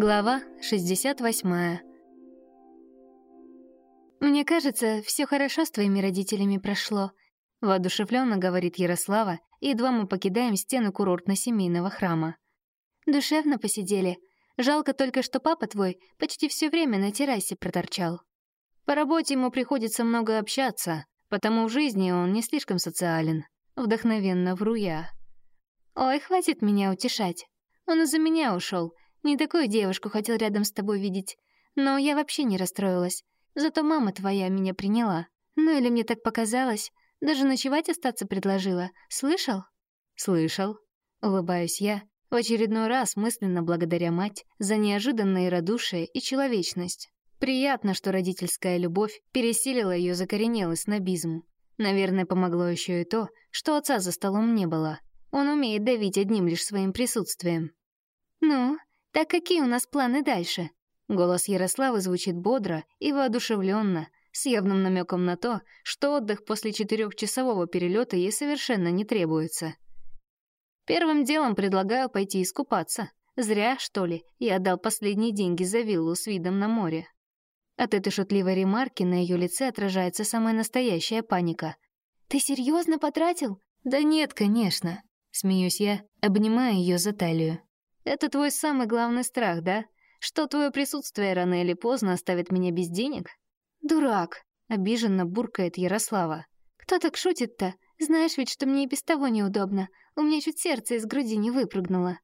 Глава 68. «Мне кажется, все хорошо с твоими родителями прошло», — воодушевленно говорит Ярослава, едва мы покидаем стены курортно-семейного храма. «Душевно посидели. Жалко только, что папа твой почти все время на террасе проторчал. По работе ему приходится много общаться, потому в жизни он не слишком социален. Вдохновенно вру я. Ой, хватит меня утешать. Он из-за меня ушел. Не такую девушку хотел рядом с тобой видеть. Но я вообще не расстроилась. Зато мама твоя меня приняла. Ну или мне так показалось. Даже ночевать остаться предложила. Слышал? Слышал. Улыбаюсь я, в очередной раз мысленно благодаря мать за неожиданное радушие и человечность. Приятно, что родительская любовь пересилила ее закоренелый снобизм. Наверное, помогло еще и то, что отца за столом не было. Он умеет давить одним лишь своим присутствием. «Ну, так какие у нас планы дальше?» Голос Ярославы звучит бодро и воодушевленно, с явным намеком на то, что отдых после четырехчасового перелета ей совершенно не требуется. Первым делом предлагаю пойти искупаться. Зря, что ли, я отдал последние деньги за виллу с видом на море. От этой шутливой ремарки на ее лице отражается самая настоящая паника. «Ты серьезно потратил?» «Да нет, конечно», — смеюсь я, обнимая ее за талию. Это твой самый главный страх, да? Что твое присутствие рано или поздно оставит меня без денег? Дурак, обиженно буркает Ярослава. Кто так шутит-то? Знаешь ведь, что мне и без того неудобно. У меня чуть сердце из груди не выпрыгнуло.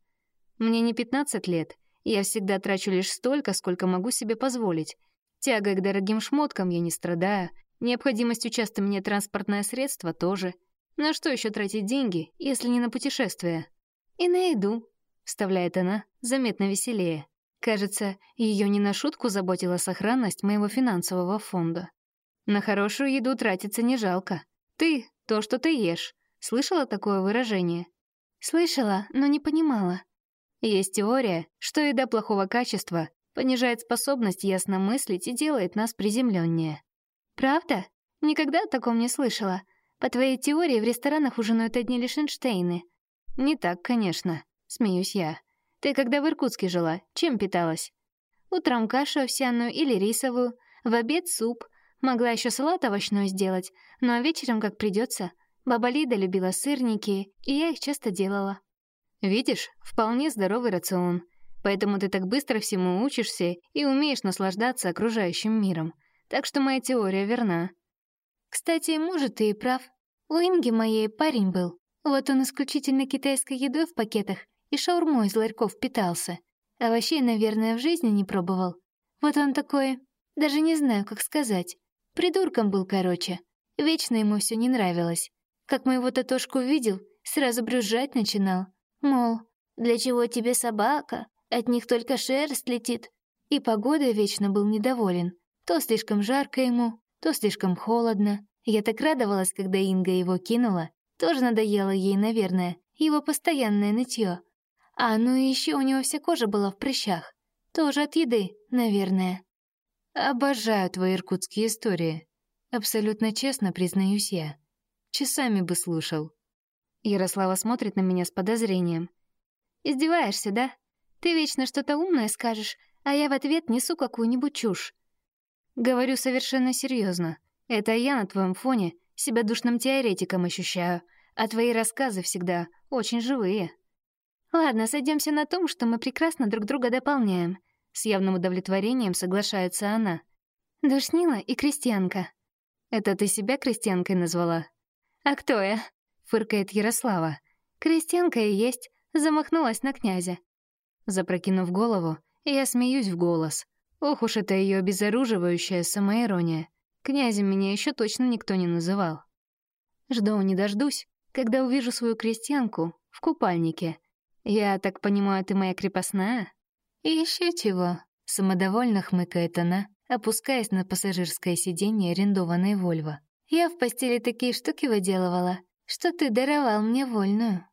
Мне не 15 лет. Я всегда трачу лишь столько, сколько могу себе позволить. Тягой к дорогим шмоткам я не страдаю. Необходимостью часто мне транспортное средство тоже. На что еще тратить деньги, если не на путешествия? И на еду, вставляет она, заметно веселее. Кажется, ее не на шутку заботила сохранность моего финансового фонда. На хорошую еду тратиться не жалко. Ты — то, что ты ешь. Слышала такое выражение? Слышала, но не понимала. Есть теория, что еда плохого качества понижает способность ясно мыслить и делает нас приземленнее. Правда? Никогда о таком не слышала. По твоей теории, в ресторанах ужинают одни лишь Эйнштейны. Не так, конечно. Смеюсь я. Ты когда в Иркутске жила, чем питалась? Утром кашу овсяную или рисовую, в обед суп. Могла еще салат овощной сделать, ну а вечером, как придется. Баба Лида любила сырники, и я их часто делала. Видишь, вполне здоровый рацион. Поэтому ты так быстро всему учишься и умеешь наслаждаться окружающим миром. Так что моя теория верна. Кстати, может, ты и прав. У Инги моей парень был. Вот он исключительно китайской едой в пакетах и шаурмой из ларьков питался. Овощей, наверное, в жизни не пробовал. Вот он такой, даже не знаю, как сказать. Придурком был, короче. Вечно ему все не нравилось. Как моего Татошку видел, сразу брюзжать начинал. Мол, для чего тебе собака? От них только шерсть летит. И погодой вечно был недоволен. То слишком жарко ему, то слишком холодно. Я так радовалась, когда Инга его кинула. Тоже надоело ей, наверное, его постоянное нытье. А ну и еще у него вся кожа была в прыщах. Тоже от еды, наверное. Обожаю твои иркутские истории. Абсолютно честно признаюсь я. Часами бы слушал. Ярослава смотрит на меня с подозрением. Издеваешься, да? Ты вечно что-то умное скажешь, а я в ответ несу какую-нибудь чушь. Говорю совершенно серьезно. Это я на твоем фоне себя душным теоретиком ощущаю, а твои рассказы всегда очень живые. Ладно, сойдемся на том, что мы прекрасно друг друга дополняем. С явным удовлетворением соглашается она. Душнила и крестьянка. Это ты себя крестьянкой назвала? А кто я? Фыркает Ярослава. Крестьянка и есть, замахнулась на князя. Запрокинув голову, я смеюсь в голос. Ох уж это ее обезоруживающая самоирония. Князем меня еще точно никто не называл. Жду не дождусь, когда увижу свою крестьянку в купальнике — «Я так понимаю, ты моя крепостная?» «И еще чего?» — самодовольно хмыкает она, опускаясь на пассажирское сиденье арендованной «Вольво». «Я в постели такие штуки выделывала, что ты даровал мне вольную».